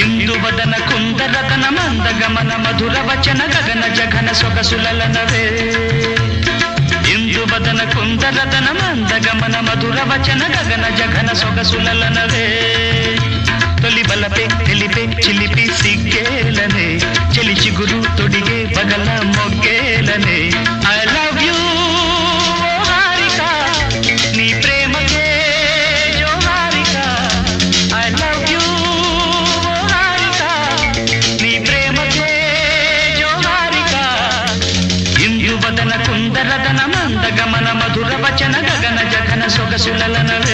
ఇందువదన కుందరతన మందగమన మధుర వచన గగన జగన సొగసులనవే ఇందువదన కుందరతన మందగమన మధుర వచన గగన జగన సొగసులనవే మధుర వచన గగన జగన సొగసులనవే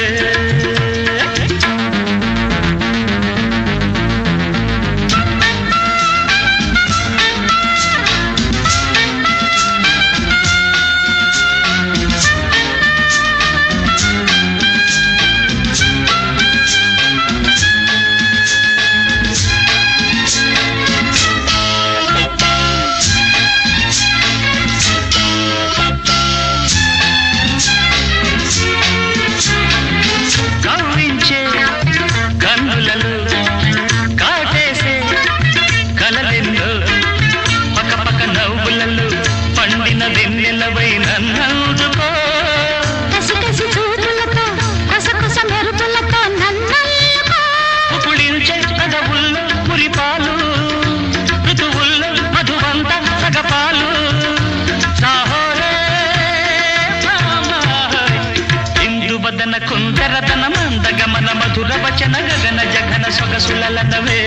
గగన గగన జగన సొగసులనవే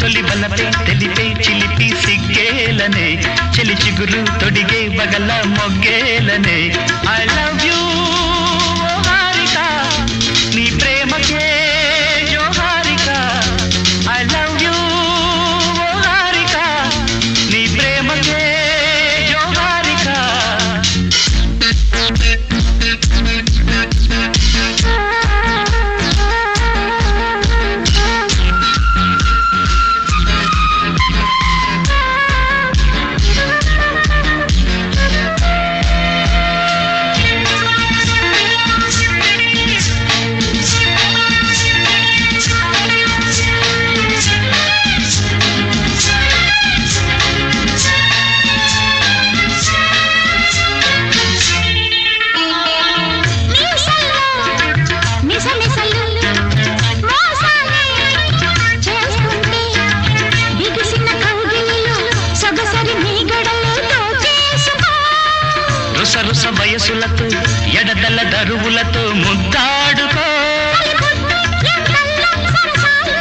తొలి బలపై తెలిపే చిలిపి సిగ్గేలనే. చెలి చిగురు తొడిగే బగల మొగ్గేలనే. ఐ లవ్ యూ హారిక నీ ప్రేమకే వయసులతో ఎడదల దరువులతో ముద్దాడుకో. ఎంతల్లో సరసాలు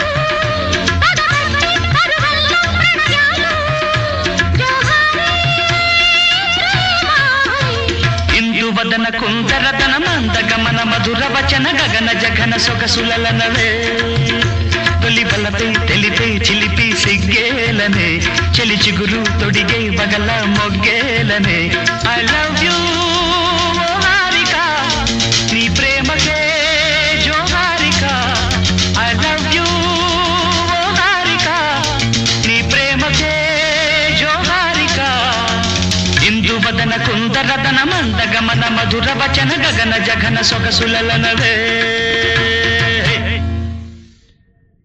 వదన కుందరదన మందగమన మధుర వచన గగన జగన సొగసులనవే తొలి బలపై తెలిపే చిలిపి సిగ్గేలనే చెలి చిగురు తొడిగే బగల మొగ్గేలనే. ఐ లవ్ కుందరదన మందగమన మధుర వచన గగన జగన సొగసులనవే